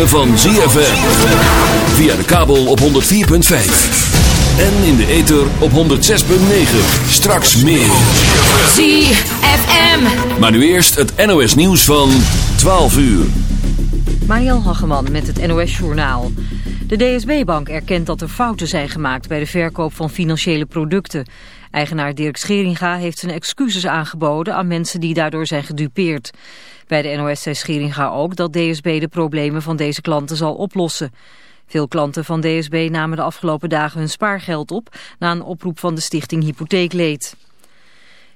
ritme van ZFM. Via de kabel op 104.5. En in de ether op 106.9. Straks meer. ZFM. Maar nu eerst het NOS nieuws van 12 uur. Mariel Hageman met het NOS Journaal. De DSB-bank erkent dat er fouten zijn gemaakt bij de verkoop van financiële producten. Eigenaar Dirk Scheringa heeft zijn excuses aangeboden aan mensen die daardoor zijn gedupeerd. Bij de NOS zei Scheringa ook dat DSB de problemen van deze klanten zal oplossen. Veel klanten van DSB namen de afgelopen dagen hun spaargeld op na een oproep van de stichting Hypotheekleed.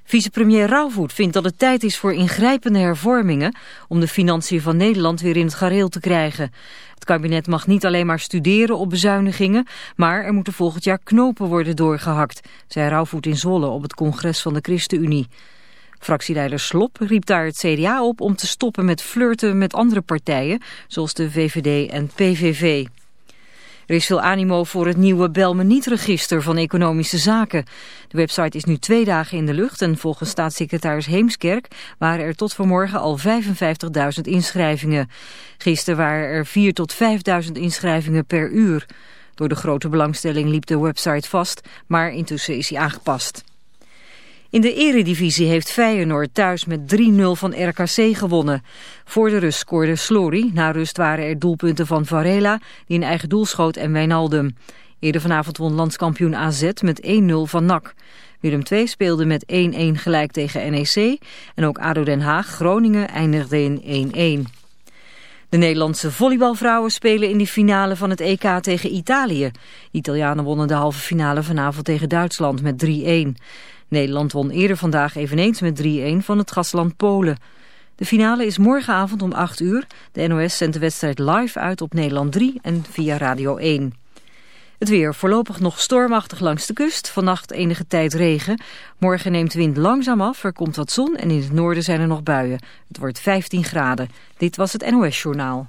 Vicepremier Rauwvoet vindt dat het tijd is voor ingrijpende hervormingen om de financiën van Nederland weer in het gareel te krijgen. Het kabinet mag niet alleen maar studeren op bezuinigingen, maar er moeten volgend jaar knopen worden doorgehakt, zei Rauwvoet in Zwolle op het congres van de ChristenUnie. Fractieleider Slop riep daar het CDA op om te stoppen met flirten met andere partijen, zoals de VVD en PVV. Er is veel animo voor het nieuwe Bel me niet-register van economische zaken. De website is nu twee dagen in de lucht en volgens staatssecretaris Heemskerk waren er tot vanmorgen al 55.000 inschrijvingen. Gisteren waren er 4.000 tot 5.000 inschrijvingen per uur. Door de grote belangstelling liep de website vast, maar intussen is hij aangepast. In de eredivisie heeft Feyenoord thuis met 3-0 van RKC gewonnen. Voor de rust scoorde Slory. Na rust waren er doelpunten van Varela, die een eigen doel schoot, en Wijnaldum. Eerder vanavond won landskampioen AZ met 1-0 van NAC. Willem II speelde met 1-1 gelijk tegen NEC. En ook ADO Den Haag, Groningen eindigde in 1-1. De Nederlandse volleybalvrouwen spelen in de finale van het EK tegen Italië. Italianen wonnen de halve finale vanavond tegen Duitsland met 3-1. Nederland won eerder vandaag eveneens met 3-1 van het gastland Polen. De finale is morgenavond om 8 uur. De NOS zendt de wedstrijd live uit op Nederland 3 en via Radio 1. Het weer voorlopig nog stormachtig langs de kust. Vannacht enige tijd regen. Morgen neemt wind langzaam af, er komt wat zon en in het noorden zijn er nog buien. Het wordt 15 graden. Dit was het NOS Journaal.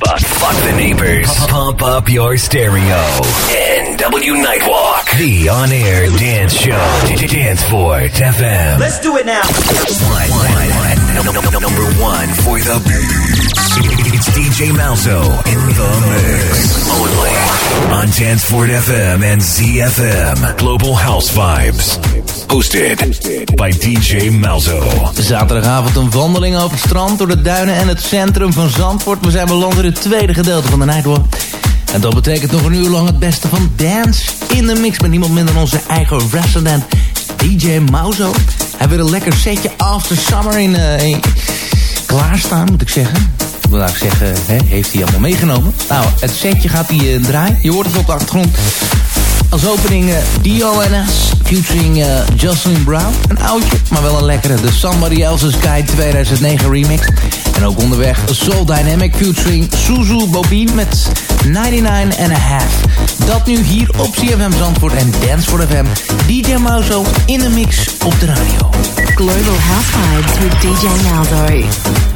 But fuck the neighbors. Pump up your stereo. NW Nightwalk. The on-air dance show. Danceport FM. Let's do it now. One, one, one. No, no, no, number one for the beats. It's DJ Malzo in the mix. Only on Danceport FM and ZFM. Global House Vibes. Hosted by DJ Malzo. Zaterdagavond een wandeling over het strand, door de duinen en het centrum van Zandvoort. We zijn beland in het tweede gedeelte van de Nightwalk. En dat betekent nog een uur lang het beste van dance in de mix... met niemand minder dan onze eigen resident DJ Mauzo. Hij wil een lekker setje After Summer in, uh, in klaarstaan, moet ik zeggen. Ik wil eigenlijk zeggen, hè, heeft hij allemaal meegenomen. Nou, het setje gaat hij uh, draaien. Je hoort het op de achtergrond. Als opening uh, DONS featuring Jocelyn Brown. Een oudje, maar wel een lekkere. De Somebody Else's Guide 2009 remix. En ook onderweg Soul Dynamic featuring Suzu Bobine met 99 and a half. Dat nu hier op CFM Zandvoort en Dance for FM. DJ Mauzo in de mix op de radio. Global House Vibes with DJ Malzo.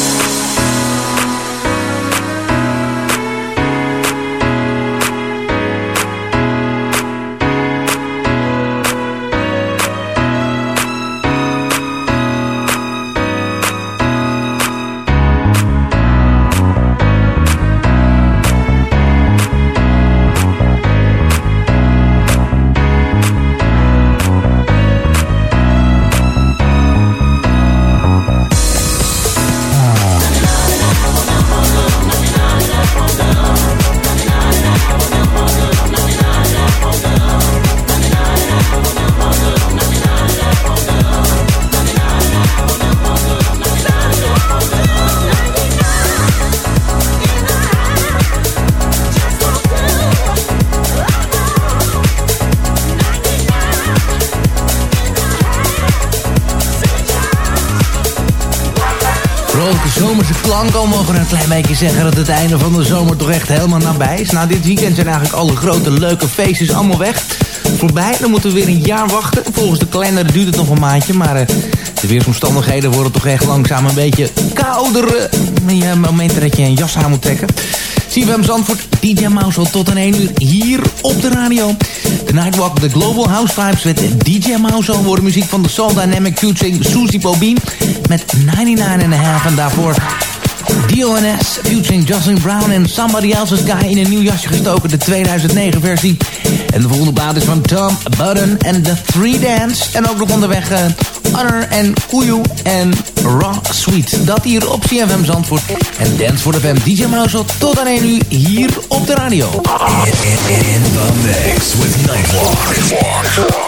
klein beetje zeggen dat het einde van de zomer toch echt helemaal nabij is. Na dit weekend zijn eigenlijk alle grote leuke feestjes allemaal weg. Voorbij, dan moeten we weer een jaar wachten. Volgens de kalender duurt het nog een maandje, maar uh, de weersomstandigheden worden toch echt langzaam een beetje kouder. Uh, momenten dat je een jas aan moet trekken. CFM Zandvoort, DJ Mouse tot een 1 uur hier op de radio. The Nightwalk, de Global House Vibes met DJ Mouse. Worden muziek van de Soul Dynamic Futuring Susie Bobine met 99,5 en daarvoor DONS featuring Jocelyn Brown en Somebody Else's Guy in een nieuw jasje gestoken, de 2009 versie. En de volgende plaat is van Tom Budden en The Three Dance. En ook nog onderweg uh, Honor en Kuyu en Raw Sweet. Dat hier op CFM Zandvoort. En Dance for the Fam DJ Mouse tot aan 1 uur hier op de radio. In, in, the with Nightwalk.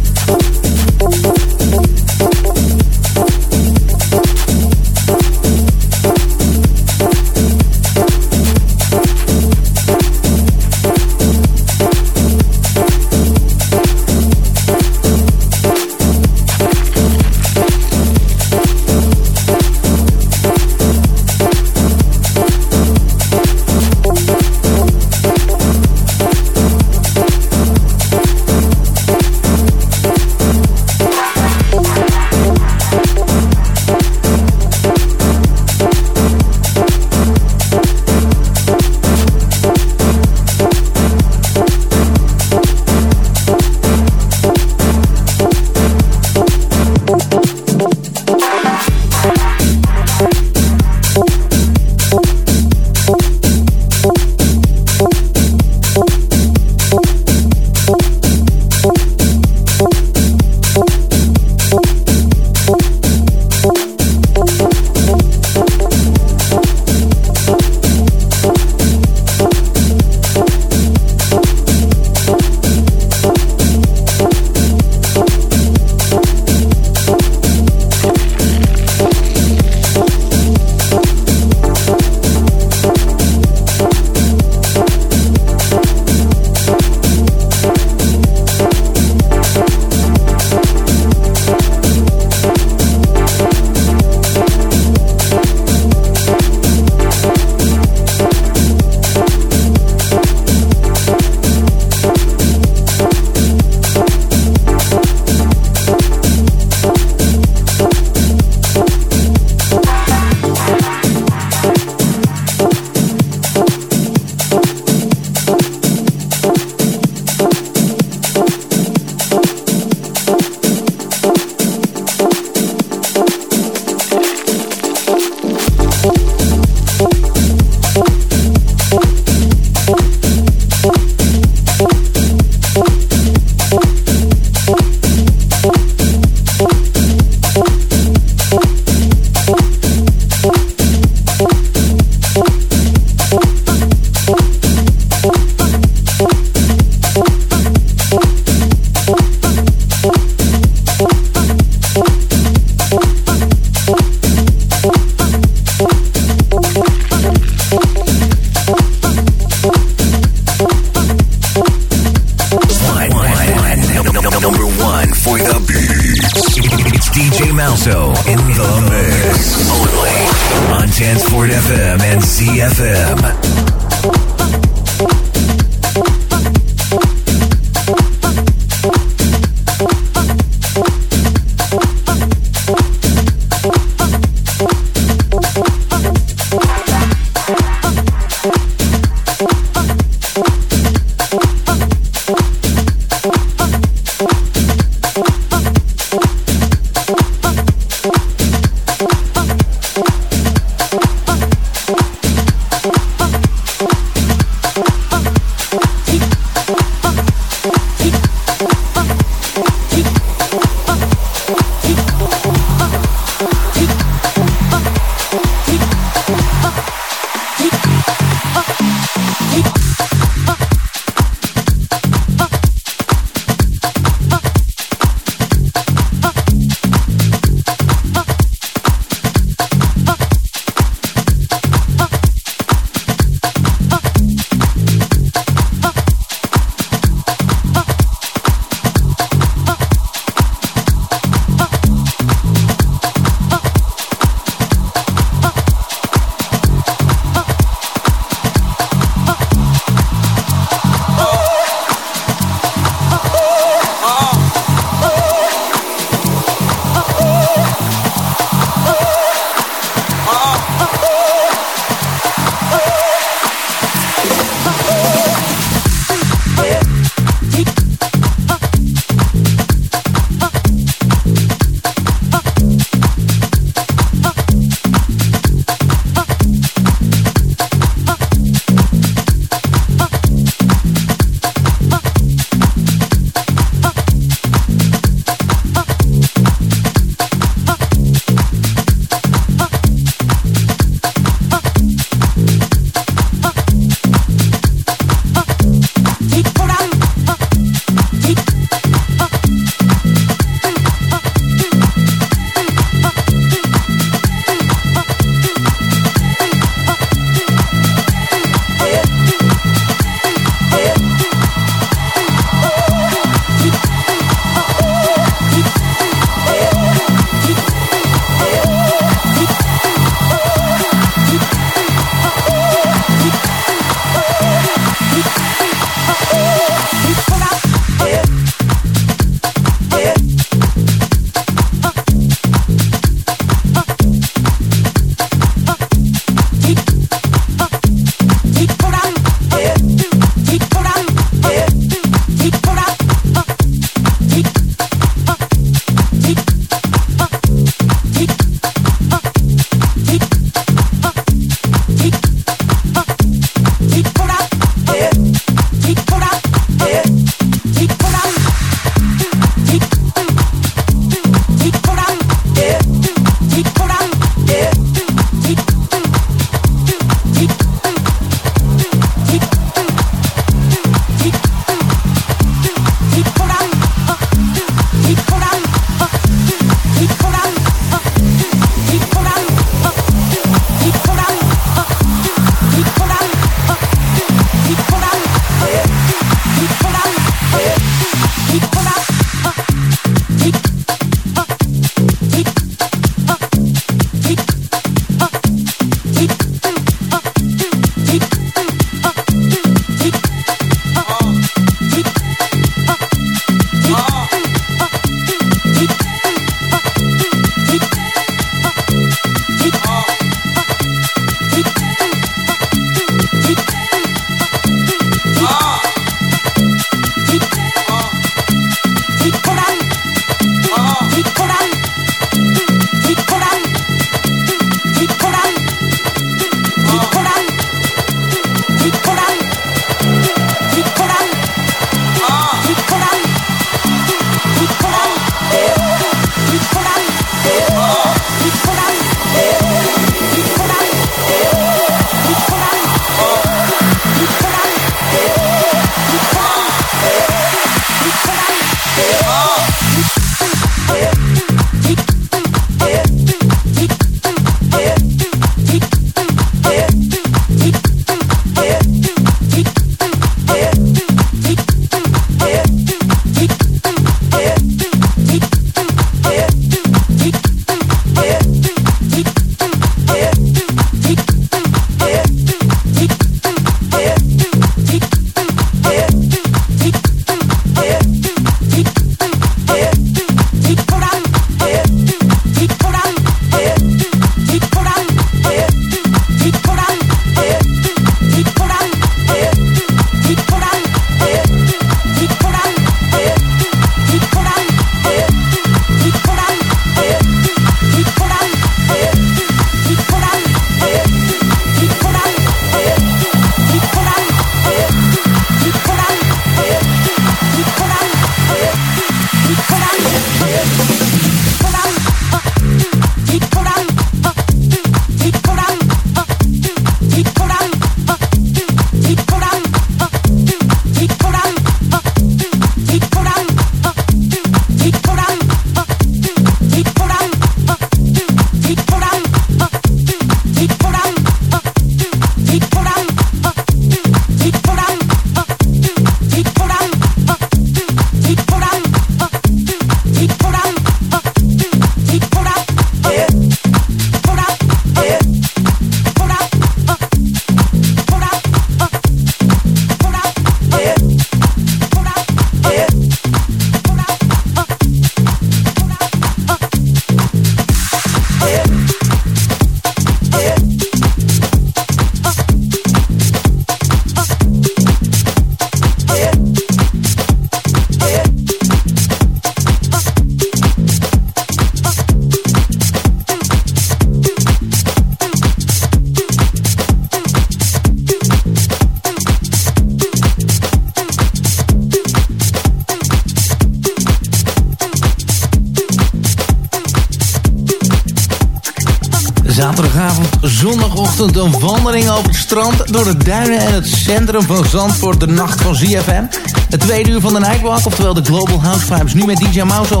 Het centrum van Zandvoort, de nacht van ZFM. Het tweede uur van de Nightwalk, oftewel de Global House Vibes. Nu met DJ Mouse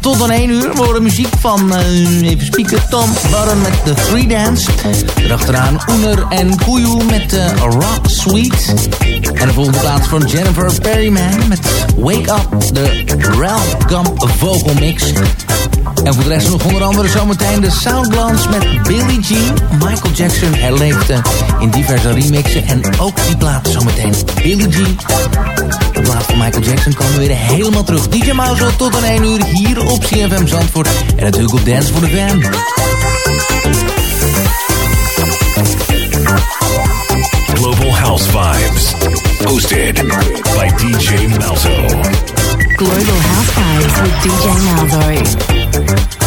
tot dan 1 uur. We horen muziek van, uh, even spieken, Tom Button met The Three Dance. Erachteraan Oener en Kuyu met uh, Rock Sweet. En de volgende plaats van Jennifer Perryman met Wake Up, de Ralph Gump Vocal Mix. En voor de rest nog onder andere zometeen de Soundglance met Billie Jean. Michael Jackson herleefde in diverse remixen. En ook die plaat zometeen Billie Jean. De plaat van Michael Jackson komen weer helemaal terug. DJ Mouse tot aan 1 uur hier op CFM Zandvoort. En natuurlijk op Dance voor de Fam. Global House Vibes. Hosted by DJ Malzo. Global House Vibes with DJ Malzo. Thank you.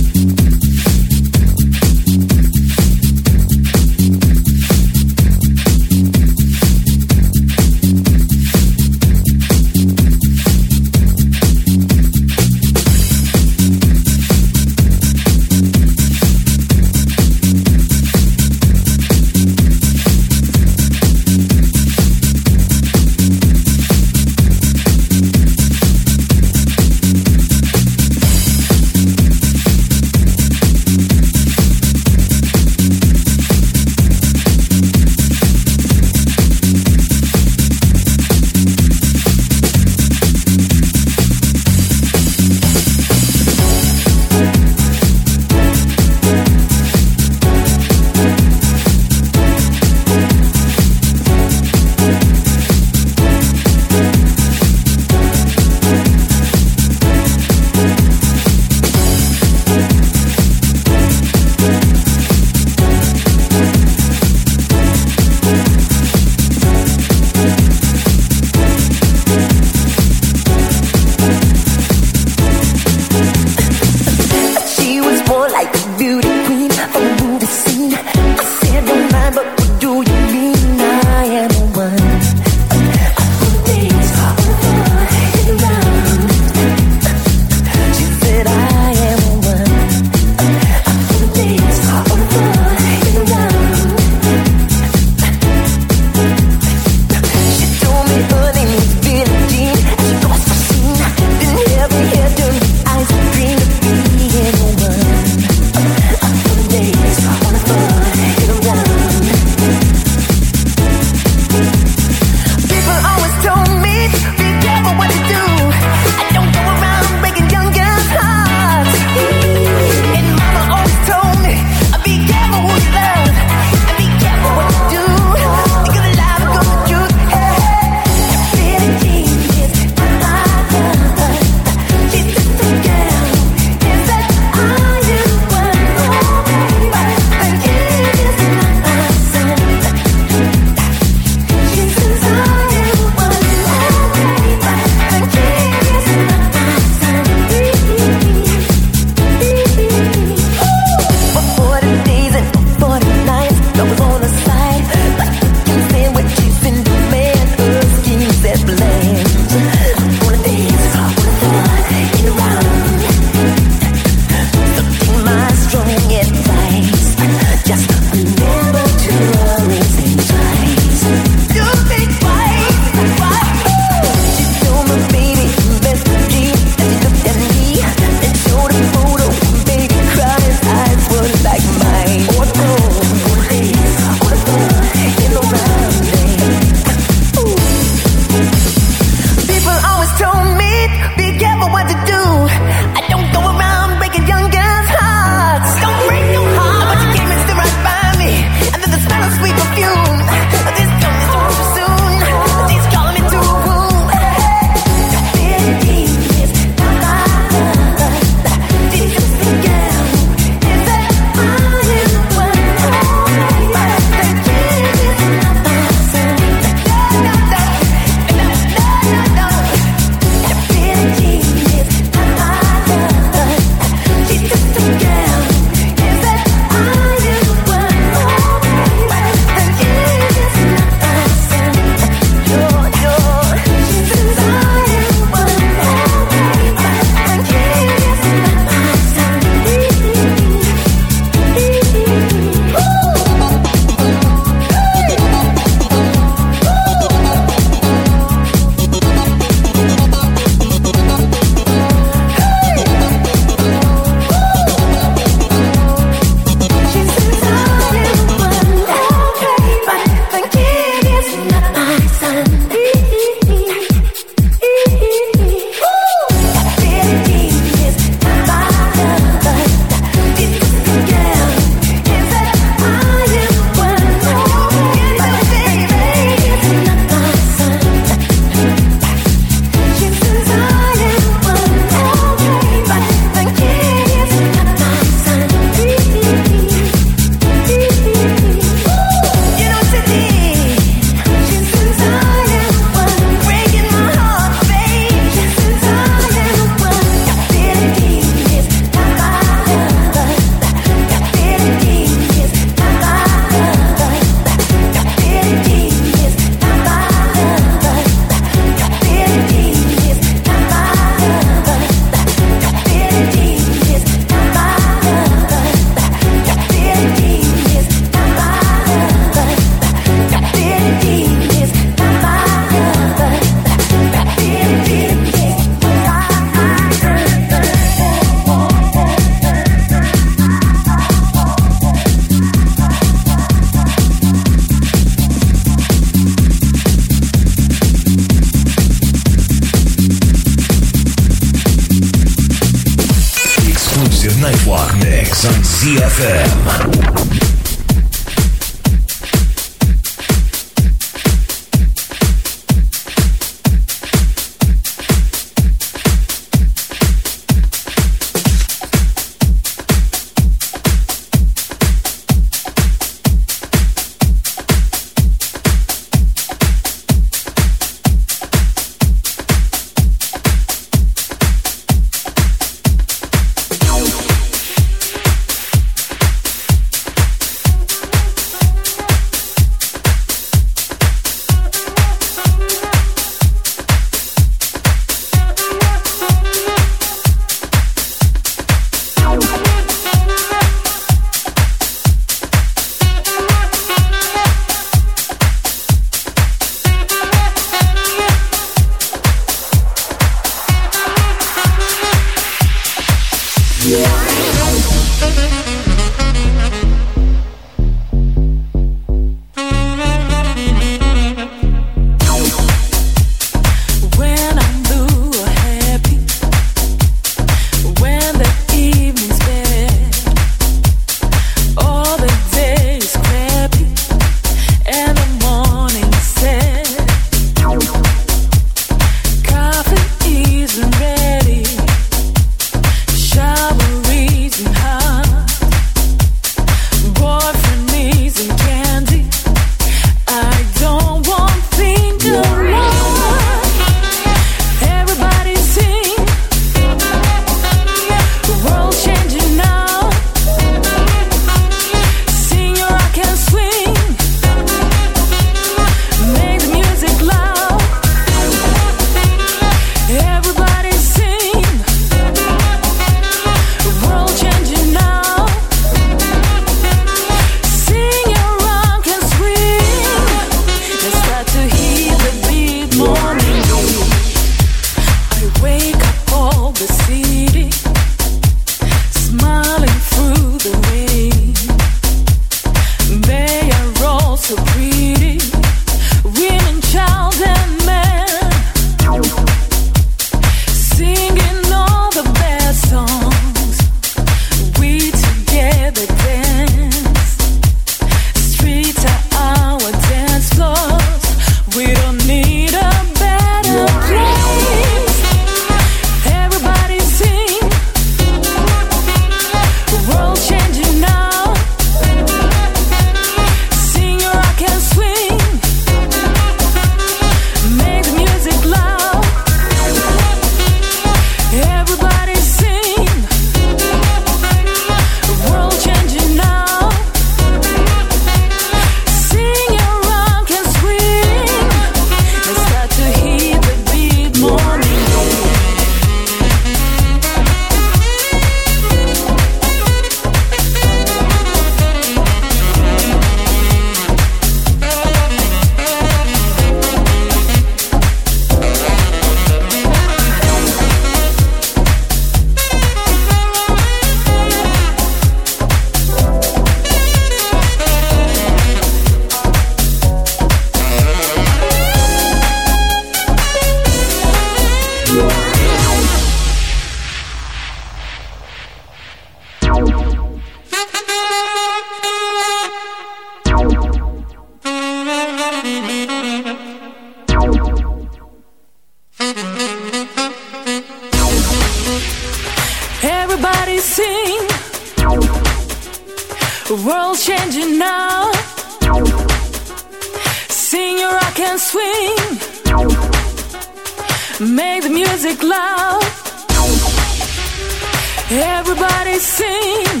Everybody sing.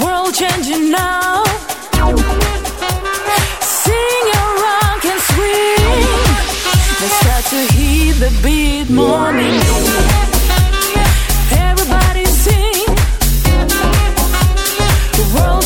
World changing now. Sing your rock and swing. Let's start to hear the beat morning. Everybody sing. World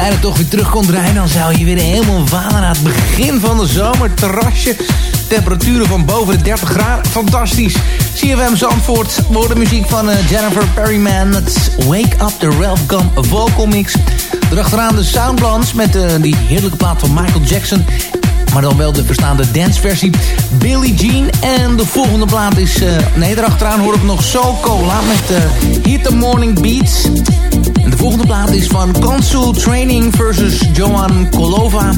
tijden toch weer terug kon draaien... dan zou je weer helemaal walen naar het begin van de zomer. Terrasje, temperaturen van boven de 30 graden. Fantastisch. CFM Zandvoort, woordenmuziek van uh, Jennifer Perryman. Het Wake Up, the Ralph Gum Vocal Mix. Erachteraan de Soundblans met uh, die heerlijke plaat van Michael Jackson... Maar dan wel de verstaande danceversie. Billie Jean. En de volgende plaat is... Uh, nee, erachteraan hoor ik nog So Cola met uh, Hit the Morning Beats. En de volgende plaat is van Consul Training versus Johan Kolova.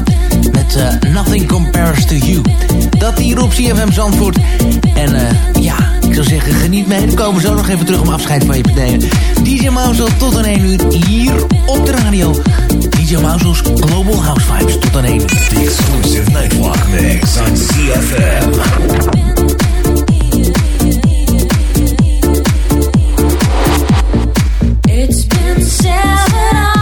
Met uh, Nothing Compares to You. Dat hier op CFM Zandvoort. En ja, ik zou zeggen, geniet mee. Dan komen we zo nog even terug om afscheid van je te nemen. DJ Mouse tot een 1 uur hier DJ Mouzels Global House Vibes tot aan 1. The exclusive Nightwalk mix on CFM. It's been seven